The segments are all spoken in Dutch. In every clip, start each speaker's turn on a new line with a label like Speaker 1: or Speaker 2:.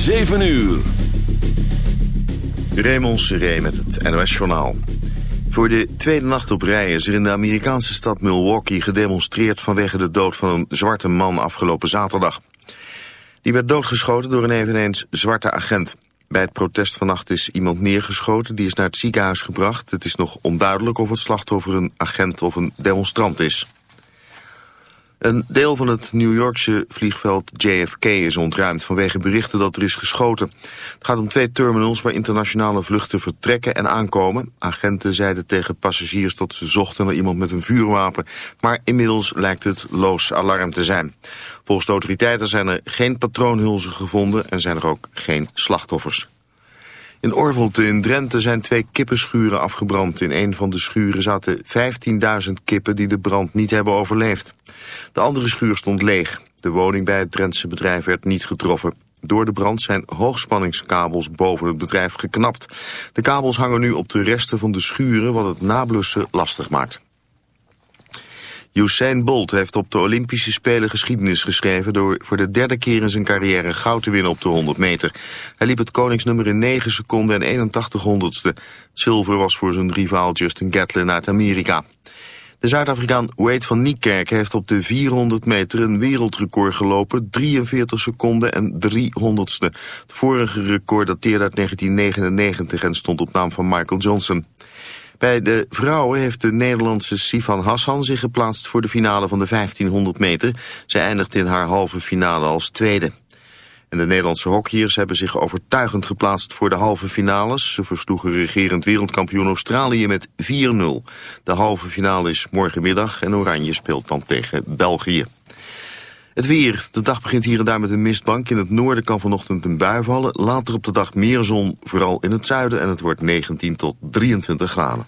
Speaker 1: 7 uur.
Speaker 2: Raymond Seré met het NOS-journaal. Voor de tweede nacht op rij is er in de Amerikaanse stad Milwaukee gedemonstreerd vanwege de dood van een zwarte man afgelopen zaterdag. Die werd doodgeschoten door een eveneens zwarte agent. Bij het protest vannacht is iemand neergeschoten, die is naar het ziekenhuis gebracht. Het is nog onduidelijk of het slachtoffer een agent of een demonstrant is. Een deel van het New Yorkse vliegveld JFK is ontruimd vanwege berichten dat er is geschoten. Het gaat om twee terminals waar internationale vluchten vertrekken en aankomen. Agenten zeiden tegen passagiers dat ze zochten naar iemand met een vuurwapen, maar inmiddels lijkt het loos alarm te zijn. Volgens de autoriteiten zijn er geen patroonhulzen gevonden en zijn er ook geen slachtoffers. In Orvelte in Drenthe zijn twee kippenschuren afgebrand. In een van de schuren zaten 15.000 kippen die de brand niet hebben overleefd. De andere schuur stond leeg. De woning bij het Drentse bedrijf werd niet getroffen. Door de brand zijn hoogspanningskabels boven het bedrijf geknapt. De kabels hangen nu op de resten van de schuren wat het nablussen lastig maakt. Usain Bolt heeft op de Olympische Spelen geschiedenis geschreven... door voor de derde keer in zijn carrière goud te winnen op de 100 meter. Hij liep het koningsnummer in 9 seconden en 81 honderdste. Zilver was voor zijn rivaal Justin Gatlin uit Amerika. De Zuid-Afrikaan Wade van Niekerk heeft op de 400 meter een wereldrecord gelopen, 43 seconden en 300ste. Het vorige record dateerde uit 1999 en stond op naam van Michael Johnson. Bij de vrouwen heeft de Nederlandse Sifan Hassan zich geplaatst voor de finale van de 1500 meter. Zij eindigt in haar halve finale als tweede. En de Nederlandse hockeyers hebben zich overtuigend geplaatst voor de halve finales. Ze versloegen regerend wereldkampioen Australië met 4-0. De halve finale is morgenmiddag en Oranje speelt dan tegen België. Het weer. De dag begint hier en daar met een mistbank. In het noorden kan vanochtend een bui vallen. Later op de dag meer zon, vooral in het zuiden. En het wordt 19 tot 23 graden.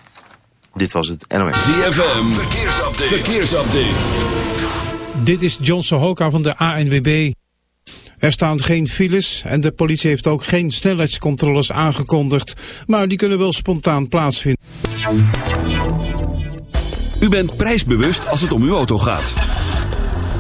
Speaker 2: Dit was het NOS.
Speaker 1: ZFM. Verkeersupdate. Verkeersupdate.
Speaker 3: Dit is John Sohoka van de ANWB. Er staan geen files en de politie heeft ook geen snelheidscontroles aangekondigd. Maar die kunnen wel spontaan plaatsvinden.
Speaker 1: U bent prijsbewust als het om uw auto gaat.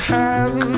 Speaker 4: Hands.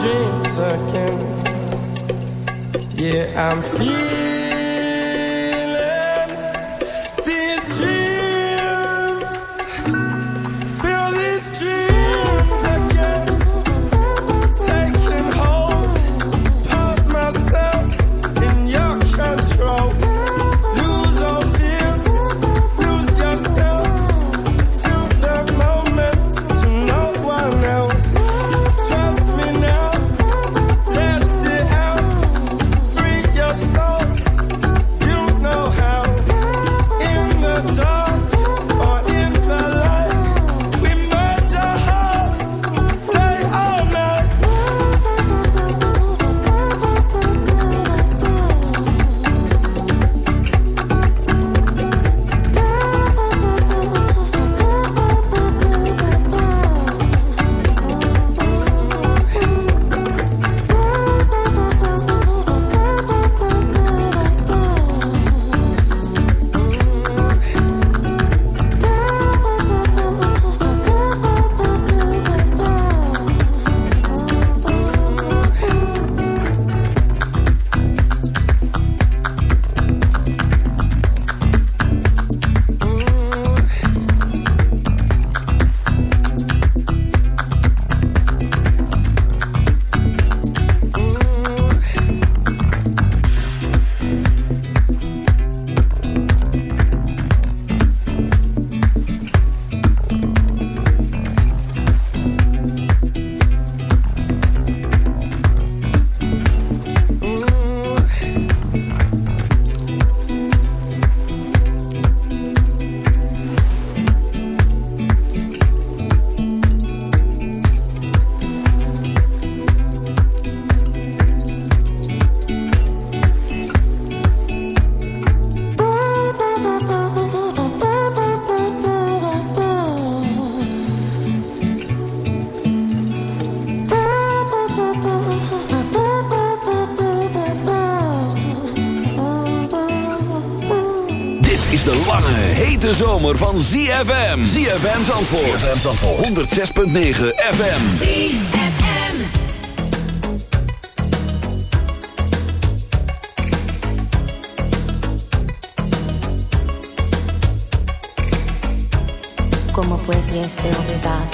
Speaker 4: Dreams again. Yeah, I'm feeling
Speaker 1: van ZFM. ZFM Zandvoort. ZFM Zandvoort. 106.9 FM.
Speaker 5: ZFM.
Speaker 6: Como puede ser.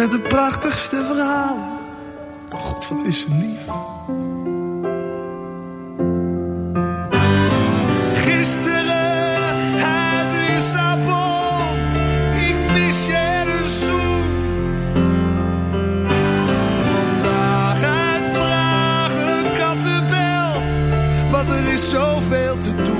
Speaker 7: Met de prachtigste verhalen. Oh God, wat is ze lief. Gisteren uit Lissabon. Ik mis je een zoen. Vandaag uit Praag een kattenbel. Want er is zoveel te doen.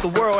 Speaker 8: The world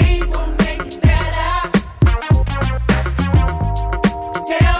Speaker 9: pain will make you better.
Speaker 10: Tell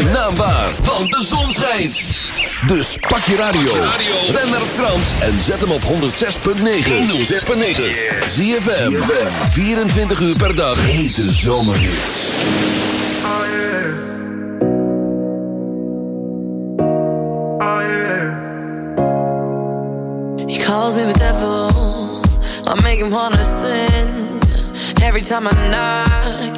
Speaker 1: Zijn naam waar, want de zon schijnt. Dus pak je radio, ren naar Frans en zet hem op 106.9. 106.9. Zie je 24 uur per dag. Hete zomerhits.
Speaker 11: He calls me the devil. I make him wanna sin. Every time I knock,